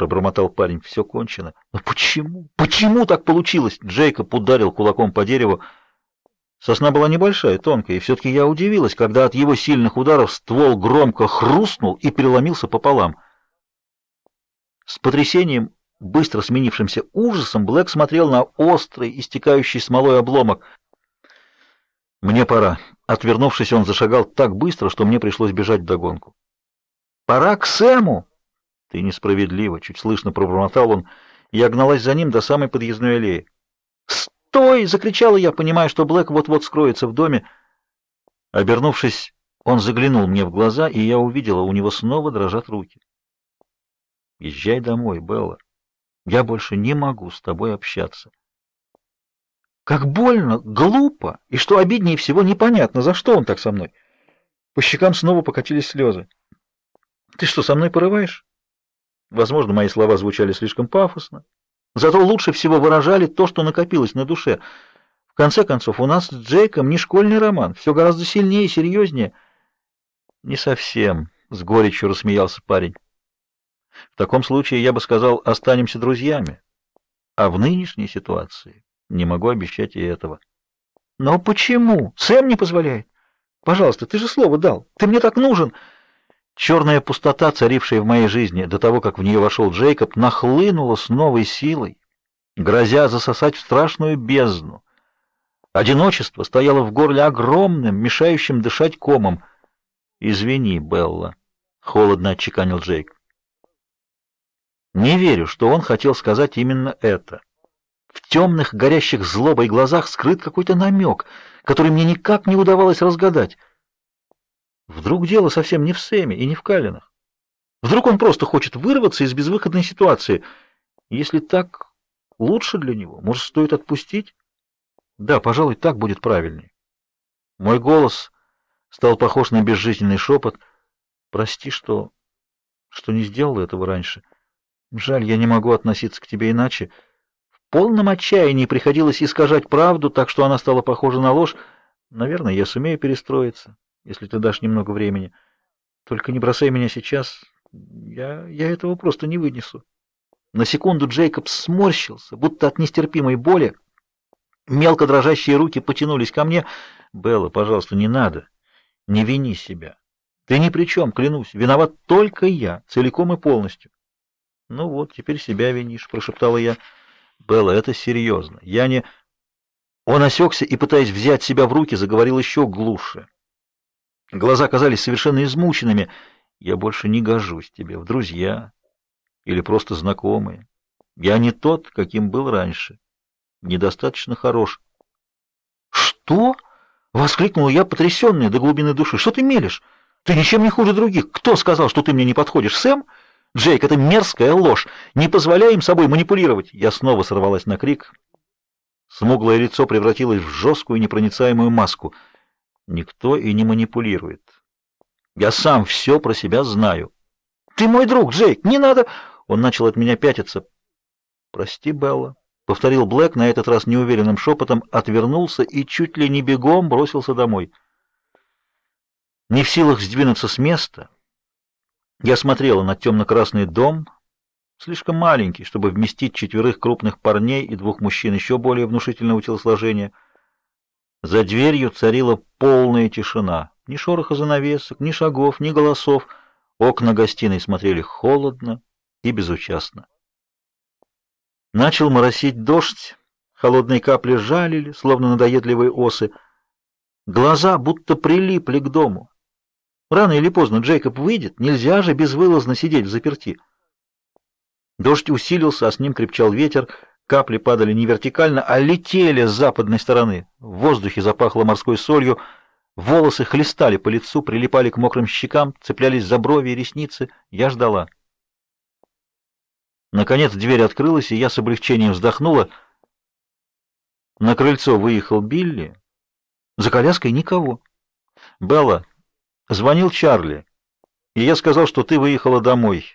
пробормотал парень. «Все кончено». «Но почему? Почему так получилось?» Джейкоб ударил кулаком по дереву. Сосна была небольшая, тонкая, и все-таки я удивилась, когда от его сильных ударов ствол громко хрустнул и переломился пополам. С потрясением, быстро сменившимся ужасом, Блэк смотрел на острый, истекающий смолой обломок. «Мне пора». Отвернувшись, он зашагал так быстро, что мне пришлось бежать вдогонку. «Пора к Сэму!» «Ты несправедлива», — чуть слышно пробормотал он. Я гналась за ним до самой подъездной аллеи. «Стой!» — закричала я, понимая, что Блэк вот-вот скроется в доме. Обернувшись, он заглянул мне в глаза, и я увидела, у него снова дрожат руки. «Езжай домой, Белла. Я больше не могу с тобой общаться». Как больно, глупо, и что обиднее всего, непонятно, за что он так со мной. По щекам снова покатились слезы. «Ты что, со мной порываешь?» Возможно, мои слова звучали слишком пафосно. Зато лучше всего выражали то, что накопилось на душе. В конце концов, у нас с Джейком не школьный роман, все гораздо сильнее и серьезнее. Не совсем, с горечью рассмеялся парень. В таком случае я бы сказал, останемся друзьями. А в нынешней ситуации не могу обещать и этого. Но почему? Сэм не позволяет. Пожалуйста, ты же слово дал. Ты мне так нужен. Черная пустота, царившая в моей жизни до того, как в нее вошел Джейкоб, нахлынула с новой силой, грозя засосать в страшную бездну. Одиночество стояло в горле огромным, мешающим дышать комом. «Извини, Белла», — холодно отчеканил Джейк. Не верю, что он хотел сказать именно это. В темных, горящих злобой глазах скрыт какой-то намек, который мне никак не удавалось разгадать. Вдруг дело совсем не в Сэме и не в Каллинах. Вдруг он просто хочет вырваться из безвыходной ситуации. Если так, лучше для него. Может, стоит отпустить? Да, пожалуй, так будет правильнее. Мой голос стал похож на безжизненный шепот. Прости, что что не сделал этого раньше. Жаль, я не могу относиться к тебе иначе. В полном отчаянии приходилось искажать правду, так что она стала похожа на ложь. Наверное, я сумею перестроиться если ты дашь немного времени. Только не бросай меня сейчас. Я, я этого просто не вынесу. На секунду Джейкоб сморщился, будто от нестерпимой боли. Мелко дрожащие руки потянулись ко мне. «Белла, пожалуйста, не надо. Не вини себя. Ты ни при чем, клянусь. Виноват только я, целиком и полностью». «Ну вот, теперь себя винишь», — прошептала я. «Белла, это серьезно. Я не...» Он осекся и, пытаясь взять себя в руки, заговорил еще глуше. Глаза казались совершенно измученными. Я больше не гожусь тебе в друзья или просто знакомые. Я не тот, каким был раньше. Недостаточно хорош. Что? воскликнул я, потрясенная до глубины души. Что ты мелешь? Ты ничем не хуже других. Кто сказал, что ты мне не подходишь? Сэм? Джейк, это мерзкая ложь. Не позволяй им собой манипулировать. Я снова сорвалась на крик. Смуглое лицо превратилось в жесткую непроницаемую маску. Никто и не манипулирует. Я сам все про себя знаю. Ты мой друг, Джейк, не надо. Он начал от меня пятиться. Прости, Белла, повторил Блэк на этот раз неуверенным шепотом, отвернулся и чуть ли не бегом бросился домой. Не в силах сдвинуться с места, я смотрела на темно-красный дом, слишком маленький, чтобы вместить четверых крупных парней и двух мужчин еще более внушительного телосложения. За дверью царила полная тишина. Ни шороха занавесок, ни шагов, ни голосов. Окна гостиной смотрели холодно и безучастно. Начал моросить дождь, холодные капли жалили, словно надоедливые осы. Глаза будто прилипли к дому. Рано или поздно Джейкоб выйдет, нельзя же безвылазно сидеть в заперти. Дождь усилился, а с ним крепчал ветер. Капли падали не вертикально, а летели с западной стороны. В воздухе запахло морской солью, волосы хлестали по лицу, прилипали к мокрым щекам, цеплялись за брови и ресницы. Я ждала. Наконец дверь открылась, и я с облегчением вздохнула. На крыльцо выехал Билли. За коляской никого. Белла, звонил Чарли, и я сказал, что ты выехала домой.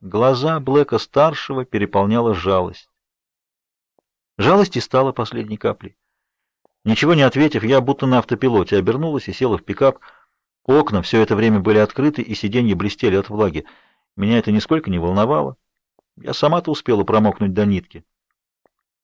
Глаза Блэка старшего переполняла жалость. Жалости стало последней каплей. Ничего не ответив, я будто на автопилоте обернулась и села в пикап. Окна все это время были открыты, и сиденья блестели от влаги. Меня это нисколько не волновало. Я сама-то успела промокнуть до нитки.